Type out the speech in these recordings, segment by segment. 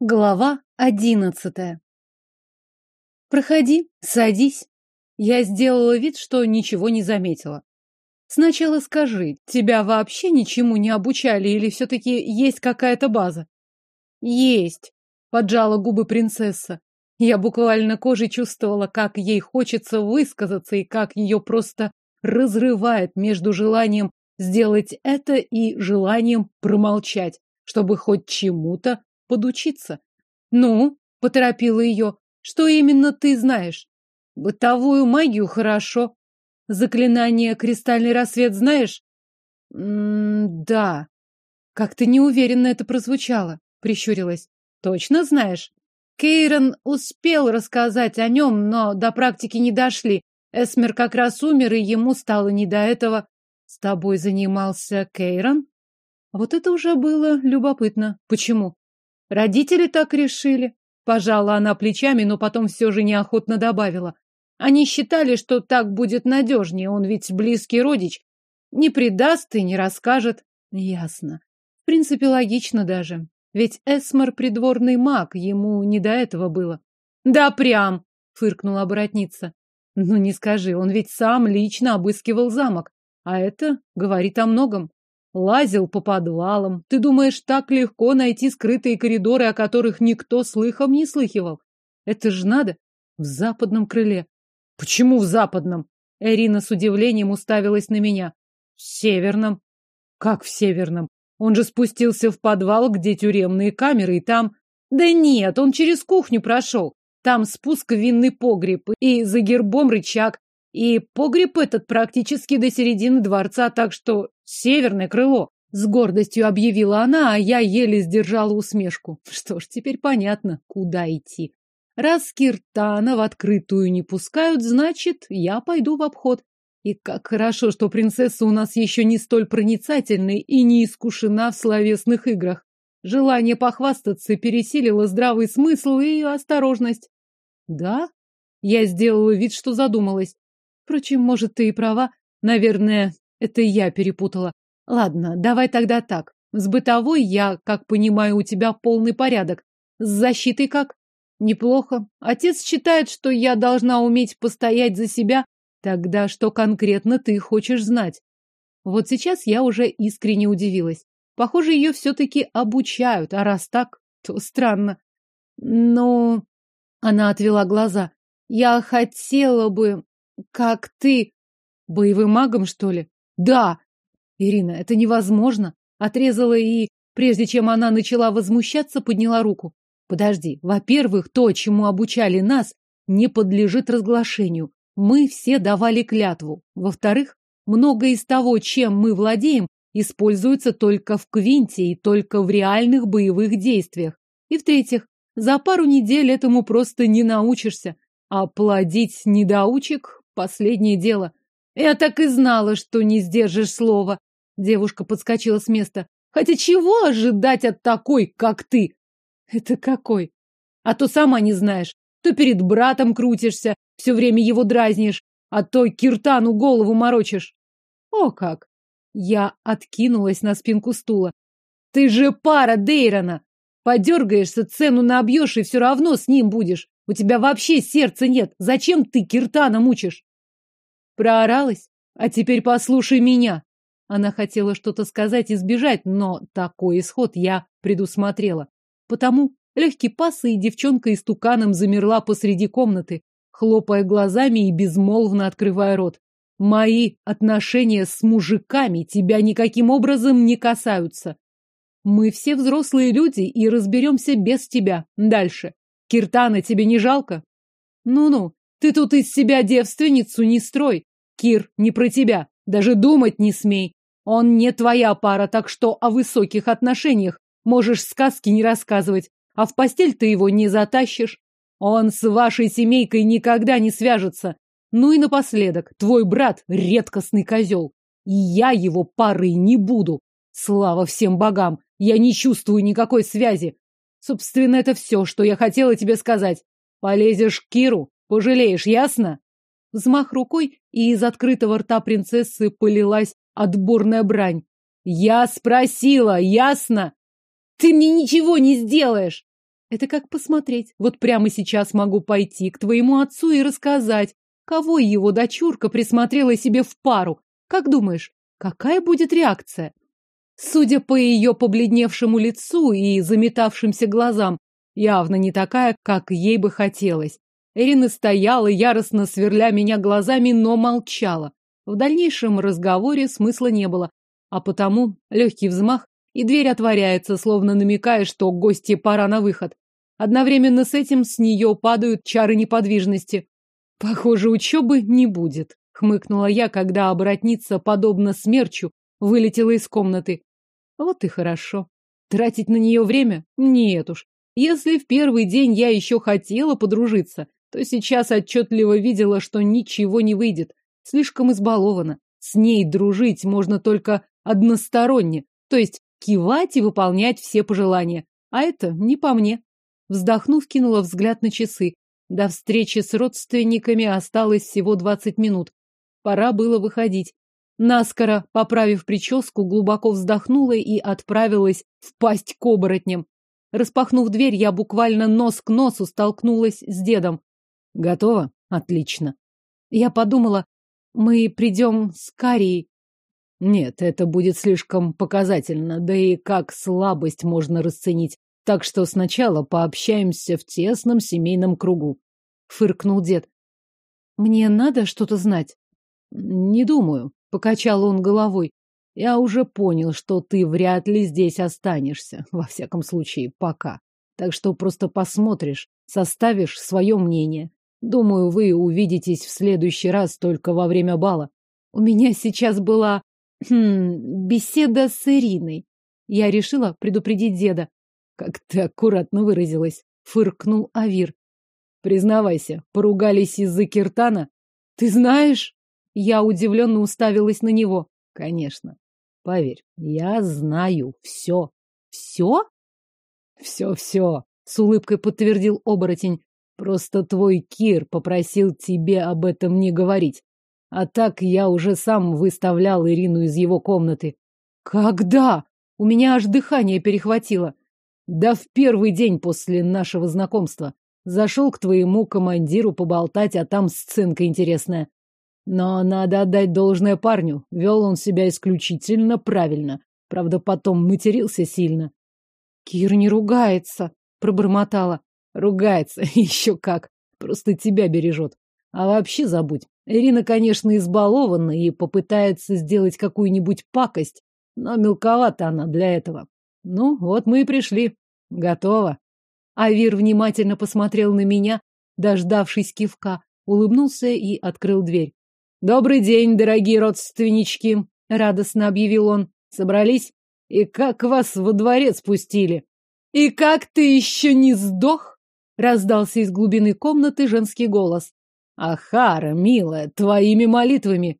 Глава одиннадцатая. Проходи, садись. Я сделала вид, что ничего не заметила. Сначала скажи, тебя вообще ничему не обучали или все-таки есть какая-то база? Есть, поджала губы принцесса. Я буквально кожей чувствовала, как ей хочется высказаться и как ее просто разрывает между желанием сделать это и желанием промолчать, чтобы хоть чему-то подучиться. Ну, поторопила ее. Что именно ты знаешь? Бытовую магию хорошо. Заклинание «Кристальный рассвет» знаешь? М да. Как-то неуверенно это прозвучало, прищурилась. Точно знаешь? Кейрон успел рассказать о нем, но до практики не дошли. Эсмер как раз умер, и ему стало не до этого. С тобой занимался Кейрон? Вот это уже было любопытно. Почему? Родители так решили. Пожала она плечами, но потом все же неохотно добавила. Они считали, что так будет надежнее, он ведь близкий родич. Не предаст и не расскажет. Ясно. В принципе, логично даже. Ведь Эсмар придворный маг, ему не до этого было. Да прям, фыркнула оборотница. Ну не скажи, он ведь сам лично обыскивал замок. А это говорит о многом. Лазил по подвалам. Ты думаешь, так легко найти скрытые коридоры, о которых никто слыхом не слыхивал? Это ж надо. В западном крыле. Почему в западном? Эрина с удивлением уставилась на меня. В северном. Как в северном? Он же спустился в подвал, где тюремные камеры, и там... Да нет, он через кухню прошел. Там спуск в винный погреб, и за гербом рычаг, и погреб этот практически до середины дворца, так что северное крыло. С гордостью объявила она, а я еле сдержала усмешку. Что ж, теперь понятно, куда идти. Раз Киртана в открытую не пускают, значит, я пойду в обход. И как хорошо, что принцесса у нас еще не столь проницательна и не искушена в словесных играх. Желание похвастаться пересилило здравый смысл и осторожность. Да? Я сделала вид, что задумалась. Впрочем, может, ты и права. Наверное, это я перепутала. Ладно, давай тогда так. С бытовой я, как понимаю, у тебя полный порядок. С защитой как? Неплохо. Отец считает, что я должна уметь постоять за себя. Тогда что конкретно ты хочешь знать? Вот сейчас я уже искренне удивилась. Похоже, ее все-таки обучают, а раз так, то странно. Но... Она отвела глаза. Я хотела бы... Как ты? Боевым магом, что ли? Да. Ирина, это невозможно. Отрезала и, прежде чем она начала возмущаться, подняла руку. Подожди. Во-первых, то, чему обучали нас, не подлежит разглашению. Мы все давали клятву. Во-вторых, многое из того, чем мы владеем, используется только в квинте и только в реальных боевых действиях. И в-третьих, за пару недель этому просто не научишься. А плодить недоучек Последнее дело. Я так и знала, что не сдержишь слова. Девушка подскочила с места. Хотя чего ожидать от такой, как ты? Это какой? А то сама не знаешь. То перед братом крутишься, все время его дразнишь, а то Киртану голову морочишь. О как! Я откинулась на спинку стула. Ты же пара Дейрона! Подергаешься, цену набьешь и все равно с ним будешь. У тебя вообще сердца нет. Зачем ты Киртана мучишь? Прооралась? А теперь послушай меня. Она хотела что-то сказать и сбежать, но такой исход я предусмотрела. Потому легкий пас, и девчонка истуканом замерла посреди комнаты, хлопая глазами и безмолвно открывая рот. Мои отношения с мужиками тебя никаким образом не касаются. Мы все взрослые люди и разберемся без тебя. Дальше. Киртана тебе не жалко? Ну-ну, ты тут из себя девственницу не строй. Кир, не про тебя. Даже думать не смей. Он не твоя пара, так что о высоких отношениях можешь сказки не рассказывать, а в постель ты его не затащишь. Он с вашей семейкой никогда не свяжется. Ну и напоследок, твой брат — редкостный козел. И я его парой не буду. Слава всем богам, я не чувствую никакой связи. Собственно, это все, что я хотела тебе сказать. Полезешь к Киру, пожалеешь, ясно? Взмах рукой, и из открытого рта принцессы полилась отборная брань. «Я спросила, ясно?» «Ты мне ничего не сделаешь!» Это как посмотреть. Вот прямо сейчас могу пойти к твоему отцу и рассказать, кого его дочурка присмотрела себе в пару. Как думаешь, какая будет реакция? Судя по ее побледневшему лицу и заметавшимся глазам, явно не такая, как ей бы хотелось. Эрина стояла, яростно сверля меня глазами, но молчала. В дальнейшем разговоре смысла не было, а потому легкий взмах, и дверь отворяется, словно намекая, что гости пора на выход. Одновременно с этим с нее падают чары неподвижности. Похоже, учебы не будет, хмыкнула я, когда оборотница, подобно смерчу, вылетела из комнаты. Вот и хорошо. Тратить на нее время? Нет уж. Если в первый день я еще хотела подружиться, то сейчас отчетливо видела, что ничего не выйдет. Слишком избалована. С ней дружить можно только односторонне, то есть кивать и выполнять все пожелания. А это не по мне. Вздохнув, кинула взгляд на часы. До встречи с родственниками осталось всего двадцать минут. Пора было выходить. Наскоро, поправив прическу, глубоко вздохнула и отправилась в пасть к оборотням. Распахнув дверь, я буквально нос к носу столкнулась с дедом. Готово? Отлично. Я подумала, мы придем с Карией. Нет, это будет слишком показательно, да и как слабость можно расценить. Так что сначала пообщаемся в тесном семейном кругу. Фыркнул дед. Мне надо что-то знать? Не думаю. Покачал он головой. Я уже понял, что ты вряд ли здесь останешься. Во всяком случае, пока. Так что просто посмотришь, составишь свое мнение. Думаю, вы увидитесь в следующий раз только во время бала. У меня сейчас была хм, беседа с Ириной. Я решила предупредить деда. Как ты аккуратно выразилась, фыркнул Авир. Признавайся, поругались из-за Киртана? Ты знаешь? Я удивленно уставилась на него. Конечно. Поверь, я знаю все. Все? Все-все, с улыбкой подтвердил оборотень. Просто твой Кир попросил тебе об этом не говорить. А так я уже сам выставлял Ирину из его комнаты. Когда? У меня аж дыхание перехватило. Да в первый день после нашего знакомства. Зашел к твоему командиру поболтать, а там сценка интересная. Но надо отдать должное парню. Вел он себя исключительно правильно. Правда, потом матерился сильно. Кир не ругается, пробормотала. Ругается, еще как. Просто тебя бережет. А вообще забудь. Ирина, конечно, избалована и попытается сделать какую-нибудь пакость, но мелковата она для этого. Ну, вот мы и пришли. Готово. Авир внимательно посмотрел на меня, дождавшись кивка, улыбнулся и открыл дверь. «Добрый день, дорогие родственнички!» — радостно объявил он. «Собрались? И как вас во дворец пустили?» «И как ты еще не сдох?» — раздался из глубины комнаты женский голос. «Ахара, милая, твоими молитвами!»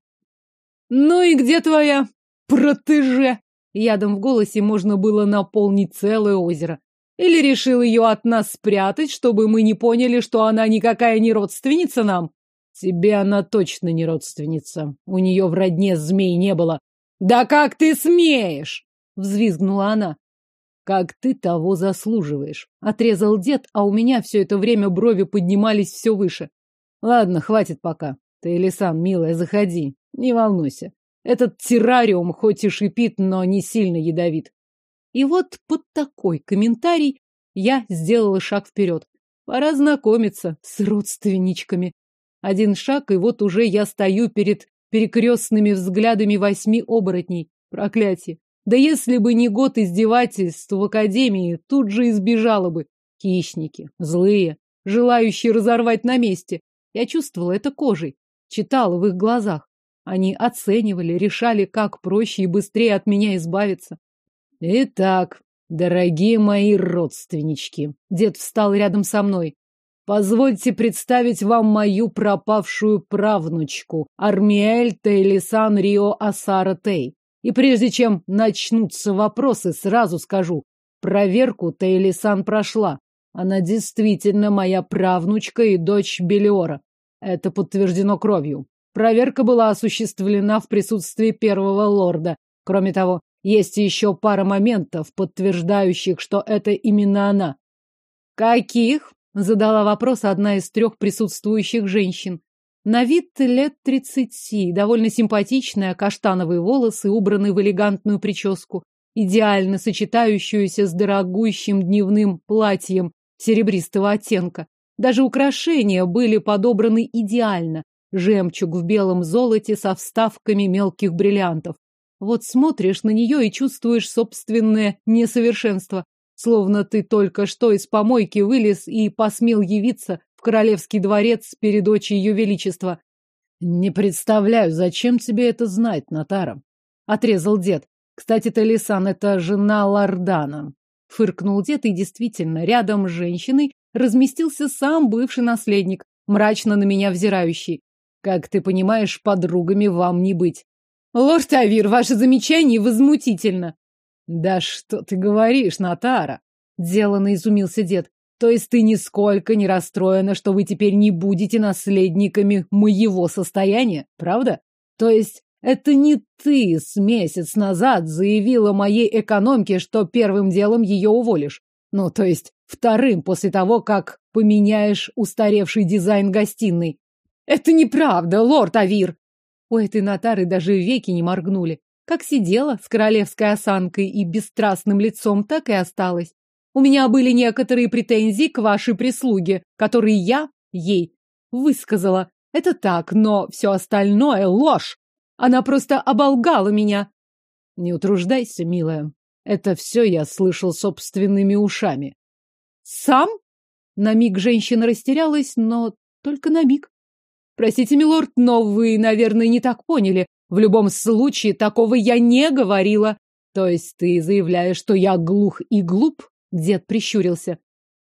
«Ну и где твоя протеже?» Ядом в голосе можно было наполнить целое озеро. Или решил ее от нас спрятать, чтобы мы не поняли, что она никакая не родственница нам? Тебе она точно не родственница. У нее в родне змей не было. Да как ты смеешь? Взвизгнула она. Как ты того заслуживаешь. Отрезал дед, а у меня все это время брови поднимались все выше. Ладно, хватит пока. Ты, Элисан, милая, заходи. Не волнуйся. Этот террариум хоть и шипит, но не сильно ядовит. И вот под такой комментарий я сделала шаг вперед. Пора знакомиться с родственничками. Один шаг, и вот уже я стою перед перекрестными взглядами восьми оборотней. Проклятие. Да если бы не год издевательств в академии, тут же избежала бы. Хищники, злые, желающие разорвать на месте. Я чувствовала это кожей, читала в их глазах. Они оценивали, решали, как проще и быстрее от меня избавиться. Итак, дорогие мои родственнички, дед встал рядом со мной. Позвольте представить вам мою пропавшую правнучку, Армиэль Тейлисан Рио Асара Тей. И прежде чем начнутся вопросы, сразу скажу, проверку Тейлисан прошла. Она действительно моя правнучка и дочь Белиора. Это подтверждено кровью. Проверка была осуществлена в присутствии первого лорда. Кроме того, есть еще пара моментов, подтверждающих, что это именно она. Каких? Задала вопрос одна из трех присутствующих женщин. На вид лет тридцати, довольно симпатичная, каштановые волосы, убраны в элегантную прическу, идеально сочетающуюся с дорогущим дневным платьем серебристого оттенка. Даже украшения были подобраны идеально. Жемчуг в белом золоте со вставками мелких бриллиантов. Вот смотришь на нее и чувствуешь собственное несовершенство, словно ты только что из помойки вылез и посмел явиться в королевский дворец перед очи ее величества. Не представляю, зачем тебе это знать, Натара, отрезал дед. Кстати, Талисан — это жена Лордана. Фыркнул дед, и действительно, рядом с женщиной разместился сам бывший наследник, мрачно на меня взирающий. Как ты понимаешь, подругами вам не быть. Лорд Авир, ваше замечание возмутительно. Да что ты говоришь, Натара? Делано изумился дед. То есть ты нисколько не расстроена, что вы теперь не будете наследниками моего состояния, правда? То есть это не ты с месяц назад заявила моей экономке, что первым делом ее уволишь. Ну, то есть вторым после того, как поменяешь устаревший дизайн гостиной. Это неправда, лорд Авир. У этой нотары даже веки не моргнули. Как сидела с королевской осанкой и бесстрастным лицом, так и осталась. У меня были некоторые претензии к вашей прислуге, которые я ей высказала. Это так, но все остальное — ложь. Она просто оболгала меня. Не утруждайся, милая. Это все я слышал собственными ушами. Сам? На миг женщина растерялась, но только на миг. Простите, милорд, но вы, наверное, не так поняли. В любом случае, такого я не говорила. То есть ты заявляешь, что я глух и глуп? Дед прищурился.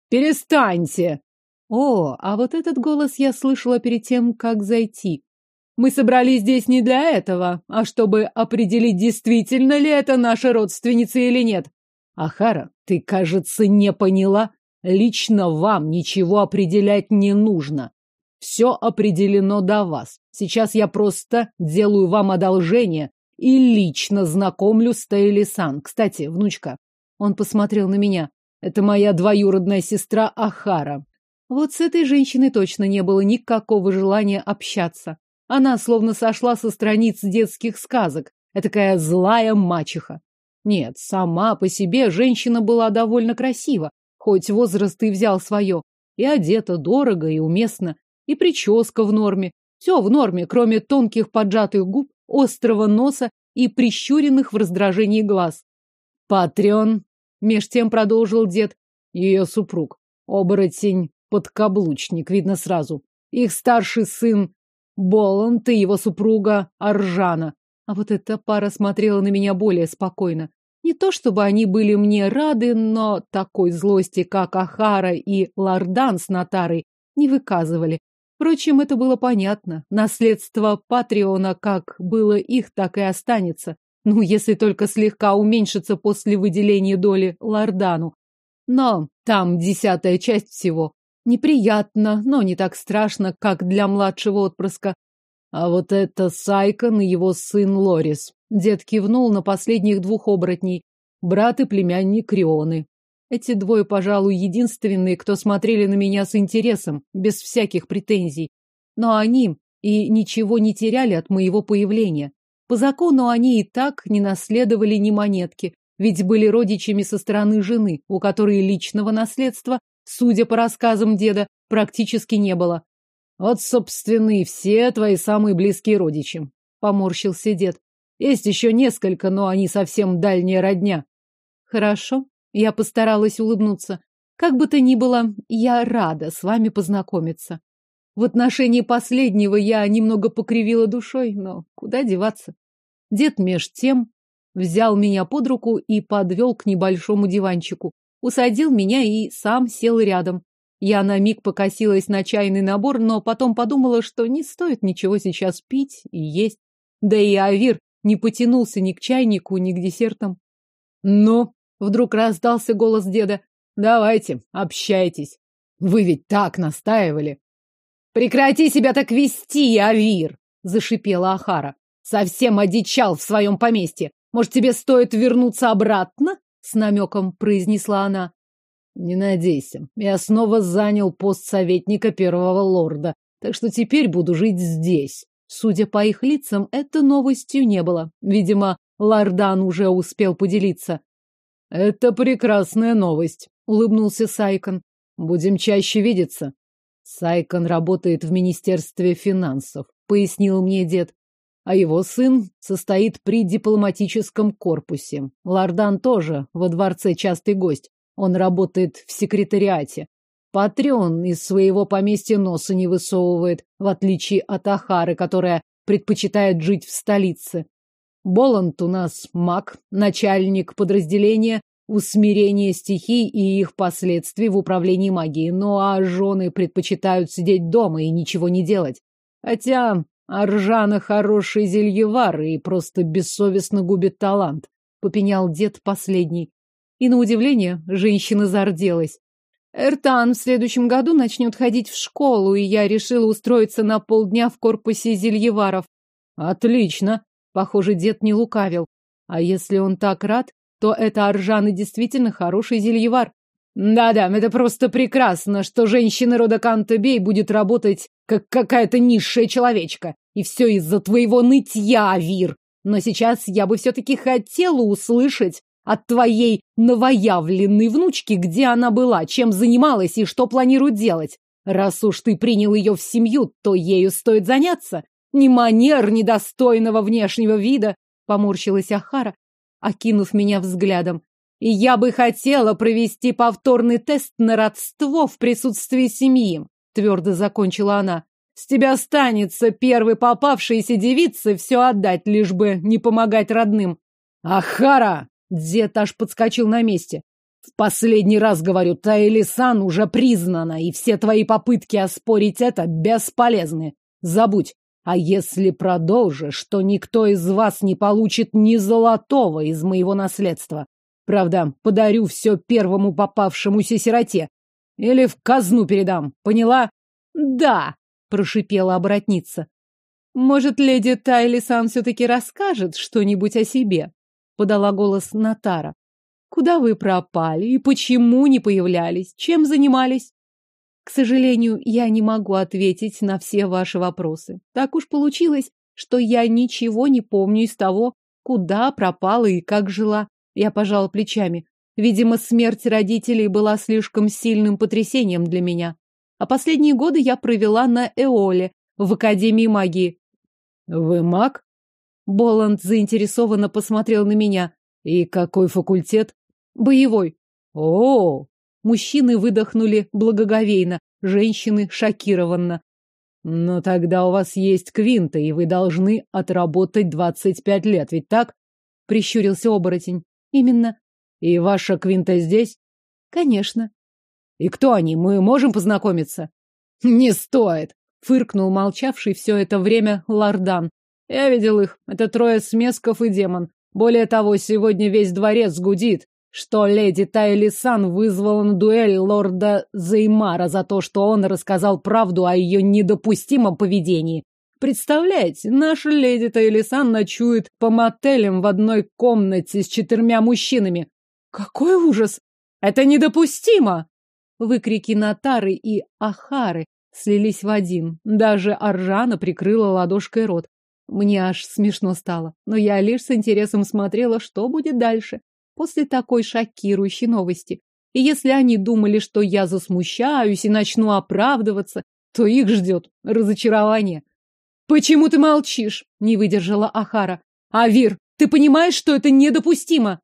Перестаньте! О, а вот этот голос я слышала перед тем, как зайти. Мы собрались здесь не для этого, а чтобы определить, действительно ли это наша родственница или нет. Ахара, ты, кажется, не поняла. Лично вам ничего определять не нужно. Все определено до вас. Сейчас я просто делаю вам одолжение и лично знакомлю с Тейлисан. Кстати, внучка, он посмотрел на меня. Это моя двоюродная сестра Ахара. Вот с этой женщиной точно не было никакого желания общаться. Она словно сошла со страниц детских сказок. Этакая злая мачеха. Нет, сама по себе женщина была довольно красива, хоть возраст и взял свое. И одета дорого и уместно, и прическа в норме. Все в норме, кроме тонких поджатых губ, острого носа и прищуренных в раздражении глаз. Патреон, меж тем продолжил дед, ее супруг. Оборотень, подкаблучник, видно сразу. Их старший сын Боланд и его супруга Аржана. А вот эта пара смотрела на меня более спокойно. Не то чтобы они были мне рады, но такой злости, как Ахара и Лардан с Натарой, не выказывали. Впрочем, это было понятно. Наследство Патриона как было их, так и останется. Ну, если только слегка уменьшится после выделения доли Лардану. Но там десятая часть всего. Неприятно, но не так страшно, как для младшего отпрыска. А вот это Сайкон и его сын Лорис. Дед кивнул на последних двух оборотней. Брат и племянник Крионы. Эти двое, пожалуй, единственные, кто смотрели на меня с интересом, без всяких претензий. Но они и ничего не теряли от моего появления. По закону они и так не наследовали ни монетки, ведь были родичами со стороны жены, у которой личного наследства судя по рассказам деда, практически не было. Вот, собственно, и все твои самые близкие родичи, поморщился дед. Есть еще несколько, но они совсем дальняя родня. Хорошо, я постаралась улыбнуться. Как бы то ни было, я рада с вами познакомиться. В отношении последнего я немного покривила душой, но куда деваться? Дед меж тем взял меня под руку и подвел к небольшому диванчику усадил меня и сам сел рядом. Я на миг покосилась на чайный набор, но потом подумала, что не стоит ничего сейчас пить и есть. Да и Авир не потянулся ни к чайнику, ни к десертам. «Ну?» — вдруг раздался голос деда. «Давайте, общайтесь. Вы ведь так настаивали». «Прекрати себя так вести, Авир!» — зашипела Ахара. «Совсем одичал в своем поместье. Может, тебе стоит вернуться обратно?» с намеком произнесла она. Не надейся. Я снова занял пост советника первого лорда, так что теперь буду жить здесь. Судя по их лицам, это новостью не было. Видимо, Лордан уже успел поделиться. Это прекрасная новость, улыбнулся Сайкон. Будем чаще видеться. Сайкон работает в Министерстве финансов, пояснил мне дед. А его сын состоит при дипломатическом корпусе. Лордан тоже во дворце частый гость. Он работает в секретариате. Патреон из своего поместья носа не высовывает, в отличие от Ахары, которая предпочитает жить в столице. Боланд у нас маг, начальник подразделения усмирения стихий и их последствий в управлении магией. Ну а жены предпочитают сидеть дома и ничего не делать. Хотя Аржана хороший зельевар и просто бессовестно губит талант, попенял дед последний. И на удивление женщина зарделась. Эртан в следующем году начнет ходить в школу, и я решила устроиться на полдня в корпусе зельеваров. Отлично. Похоже, дед не лукавил. А если он так рад, то это Аржан и действительно хороший зельевар. Да-да, это просто прекрасно, что женщина рода Кантебей будет работать как какая-то низшая человечка. И все из-за твоего нытья, Авир. Но сейчас я бы все-таки хотела услышать от твоей новоявленной внучки, где она была, чем занималась и что планирует делать. Раз уж ты принял ее в семью, то ею стоит заняться. Ни манер, ни достойного внешнего вида, поморщилась Ахара, окинув меня взглядом. И я бы хотела провести повторный тест на родство в присутствии семьи, твердо закончила она. С тебя останется первой попавшейся девице все отдать, лишь бы не помогать родным. Ахара! Дед аж подскочил на месте. В последний раз говорю, Таэлисан уже признана, и все твои попытки оспорить это бесполезны. Забудь. А если продолжишь, то никто из вас не получит ни золотого из моего наследства. Правда, подарю все первому попавшемуся сироте. Или в казну передам. Поняла? Да, прошипела оборотница. Может, леди Тайлисан все-таки расскажет что-нибудь о себе? подала голос Натара. Куда вы пропали и почему не появлялись? Чем занимались? К сожалению, я не могу ответить на все ваши вопросы. Так уж получилось, что я ничего не помню из того, куда пропала и как жила. Я пожала плечами. Видимо, смерть родителей была слишком сильным потрясением для меня. А последние годы я провела на Эоле, в Академии магии. Вы маг? Боланд заинтересованно посмотрел на меня. И какой факультет? Боевой. О. Мужчины выдохнули благоговейно, женщины шокированно. Но тогда у вас есть квинта, и вы должны отработать двадцать пять лет, ведь так? Прищурился оборотень. Именно. И ваша квинта здесь? Конечно. И кто они? Мы можем познакомиться? Не стоит, фыркнул молчавший все это время Лардан. Я видел их. Это трое смесков и демон. Более того, сегодня весь дворец гудит, что леди Тайлисан вызвала на дуэль лорда Зеймара за то, что он рассказал правду о ее недопустимом поведении. Представляете, наша леди Тайлисан ночует по мотелям в одной комнате с четырьмя мужчинами. Какой ужас! Это недопустимо! Выкрики Натары и Ахары слились в один. Даже Аржана прикрыла ладошкой рот. Мне аж смешно стало, но я лишь с интересом смотрела, что будет дальше, после такой шокирующей новости. И если они думали, что я засмущаюсь и начну оправдываться, то их ждет разочарование. «Почему ты молчишь?» — не выдержала Ахара. «Авир, ты понимаешь, что это недопустимо?»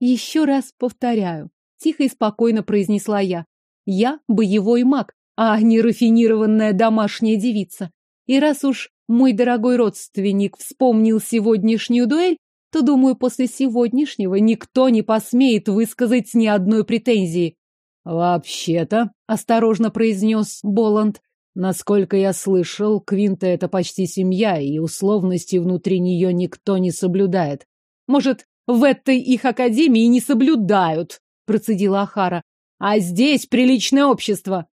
«Еще раз повторяю», — тихо и спокойно произнесла я. «Я боевой маг, а не рафинированная домашняя девица. И раз уж мой дорогой родственник вспомнил сегодняшнюю дуэль, то, думаю, после сегодняшнего никто не посмеет высказать ни одной претензии. «Вообще-то», — осторожно произнес Боланд, «насколько я слышал, Квинта — это почти семья, и условности внутри нее никто не соблюдает». «Может, в этой их академии не соблюдают», — процедила Ахара. «А здесь приличное общество».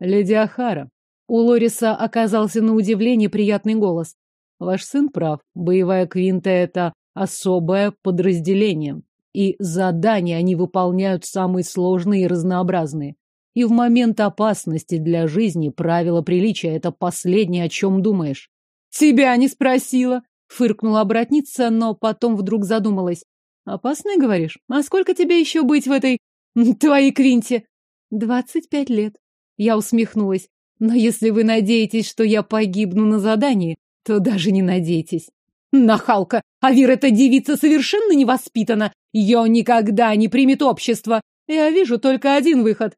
«Леди Ахара, у Лориса оказался на удивление приятный голос. Ваш сын прав. Боевая квинта — это особое подразделение. и задания они выполняют самые сложные и разнообразные. И в момент опасности для жизни правила приличия — это последнее, о чем думаешь. «Тебя не спросила!» — фыркнула обратница, но потом вдруг задумалась. «Опасный, говоришь? А сколько тебе еще быть в этой... твоей квинте?» «Двадцать пять лет». Я усмехнулась. «Но если вы надеетесь, что я погибну на задании, то даже не надейтесь». «Нахалка! А Вир эта девица совершенно невоспитана! Ее никогда не примет общество! Я вижу только один выход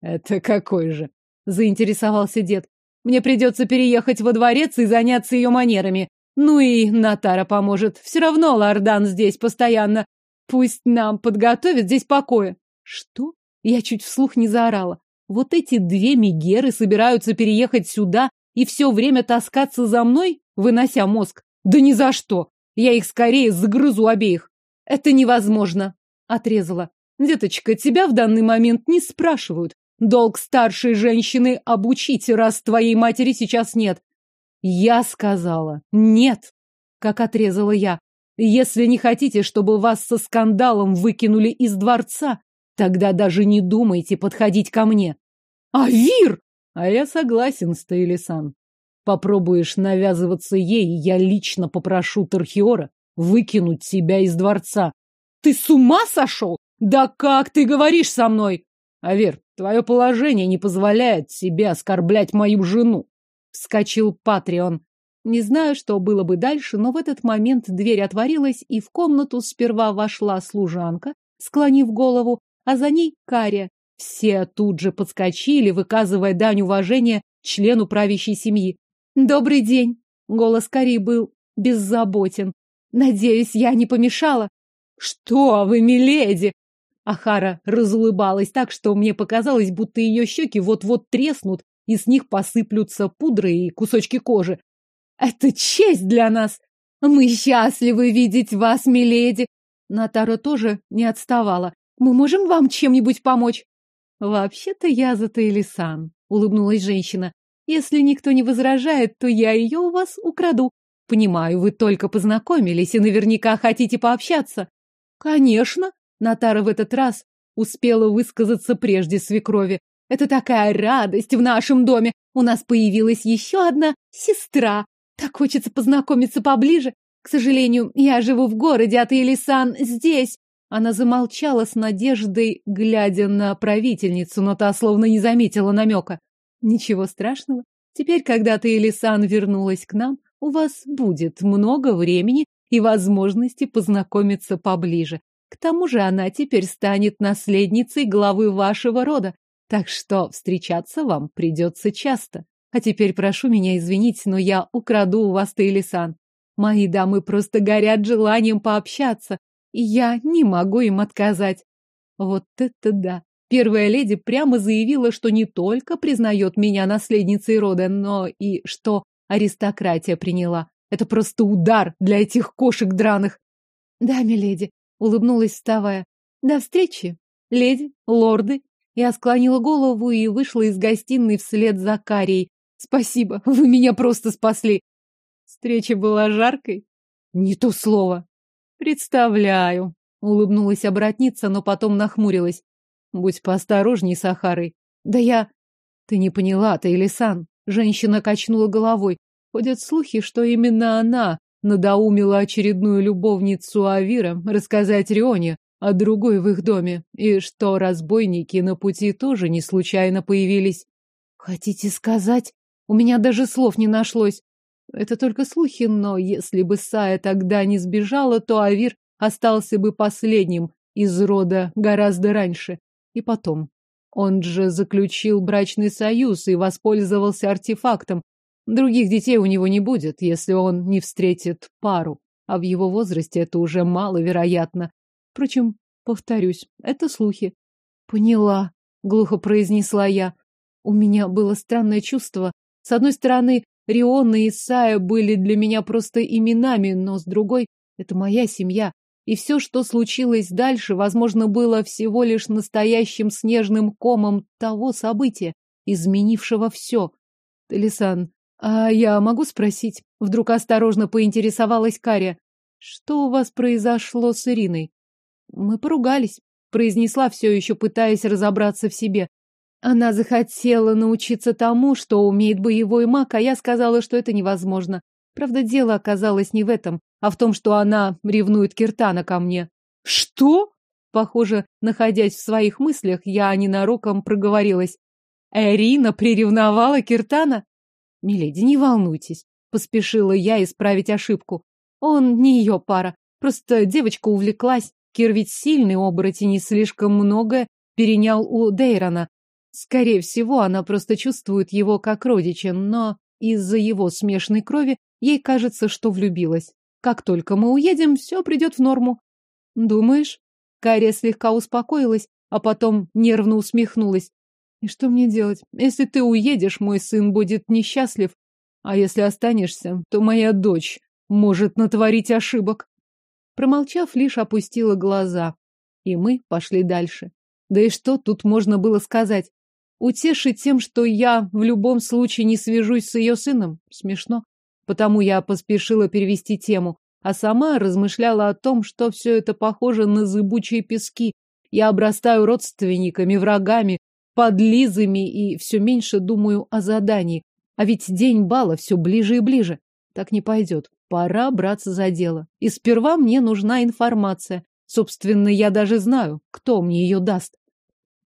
это какой же? Заинтересовался дед. Мне придется переехать во дворец и заняться ее манерами. Ну и Натара поможет. Все равно Лордан здесь постоянно. Пусть нам подготовит здесь покоя. Что? Я чуть вслух не заорала. Вот эти две мигеры собираются переехать сюда и все время таскаться за мной, вынося мозг. Да ни за что. Я их скорее загрызу обеих. Это невозможно. Отрезала. Деточка, тебя в данный момент не спрашивают. Долг старшей женщины обучить, раз твоей матери сейчас нет. Я сказала нет, как отрезала я. Если не хотите, чтобы вас со скандалом выкинули из дворца, тогда даже не думайте подходить ко мне. А Вир! А я согласен с Таилисан. Попробуешь навязываться ей, я лично попрошу Тархиора выкинуть себя из дворца. Ты с ума сошел? Да как ты говоришь со мной? Авер, твое положение не позволяет себе оскорблять мою жену. Вскочил Патрион. Не знаю, что было бы дальше, но в этот момент дверь отворилась, и в комнату сперва вошла служанка, склонив голову, а за ней Каря. Все тут же подскочили, выказывая дань уважения члену правящей семьи. «Добрый день!» — голос Кари был беззаботен. «Надеюсь, я не помешала?» «Что вы, миледи!» Ахара разулыбалась так, что мне показалось, будто ее щеки вот-вот треснут, и с них посыплются пудры и кусочки кожи. «Это честь для нас! Мы счастливы видеть вас, миледи!» Натара тоже не отставала. «Мы можем вам чем-нибудь помочь?» «Вообще-то я за Таилисан», — улыбнулась женщина. «Если никто не возражает, то я ее у вас украду. Понимаю, вы только познакомились и наверняка хотите пообщаться». «Конечно!» Натара в этот раз успела высказаться прежде свекрови. Это такая радость в нашем доме. У нас появилась еще одна сестра. Так хочется познакомиться поближе. К сожалению, я живу в городе, а ты, Элисан, здесь. Она замолчала с надеждой, глядя на правительницу, но та словно не заметила намека. Ничего страшного. Теперь, когда ты, Элисан, вернулась к нам, у вас будет много времени и возможности познакомиться поближе. К тому же она теперь станет наследницей главы вашего рода, так что встречаться вам придется часто. А теперь прошу меня извинить, но я украду у вас Таилисан. Мои дамы просто горят желанием пообщаться, и я не могу им отказать. Вот это да! Первая леди прямо заявила, что не только признает меня наследницей рода, но и что аристократия приняла. Это просто удар для этих кошек драных. Да, миледи, улыбнулась, вставая. До встречи, леди, лорды. Я склонила голову и вышла из гостиной вслед за Карией. Спасибо, вы меня просто спасли. Встреча была жаркой? Не то слово. Представляю. Улыбнулась обратница, но потом нахмурилась. Будь поосторожней с Ахарой. Да я... Ты не поняла, ты Элисан. Женщина качнула головой. Ходят слухи, что именно она надоумила очередную любовницу Авира рассказать Рионе о другой в их доме, и что разбойники на пути тоже не случайно появились. Хотите сказать? У меня даже слов не нашлось. Это только слухи, но если бы Сая тогда не сбежала, то Авир остался бы последним из рода гораздо раньше. И потом. Он же заключил брачный союз и воспользовался артефактом, Других детей у него не будет, если он не встретит пару, а в его возрасте это уже маловероятно. Впрочем, повторюсь, это слухи. Поняла, глухо произнесла я. У меня было странное чувство. С одной стороны, Риона и Исая были для меня просто именами, но с другой — это моя семья. И все, что случилось дальше, возможно, было всего лишь настоящим снежным комом того события, изменившего все. Телесан, а я могу спросить? Вдруг осторожно поинтересовалась Каря. Что у вас произошло с Ириной? Мы поругались, произнесла все еще, пытаясь разобраться в себе. Она захотела научиться тому, что умеет боевой маг, а я сказала, что это невозможно. Правда, дело оказалось не в этом, а в том, что она ревнует Киртана ко мне. Что? Похоже, находясь в своих мыслях, я ненароком проговорилась. Эрина приревновала Киртана? Миледи, не волнуйтесь. Поспешила я исправить ошибку. Он не ее пара. Просто девочка увлеклась. Кир ведь сильный оборотень и слишком многое перенял у Дейрона. Скорее всего, она просто чувствует его как родича, но из-за его смешной крови ей кажется, что влюбилась. Как только мы уедем, все придет в норму. Думаешь? Кария слегка успокоилась, а потом нервно усмехнулась. И что мне делать? Если ты уедешь, мой сын будет несчастлив, а если останешься, то моя дочь может натворить ошибок. Промолчав, лишь опустила глаза, и мы пошли дальше. Да и что тут можно было сказать? Утешить тем, что я в любом случае не свяжусь с ее сыном, смешно. Потому я поспешила перевести тему, а сама размышляла о том, что все это похоже на зыбучие пески. Я обрастаю родственниками, врагами, подлизами и все меньше думаю о задании. А ведь день бала все ближе и ближе. Так не пойдет. Пора браться за дело. И сперва мне нужна информация. Собственно, я даже знаю, кто мне ее даст.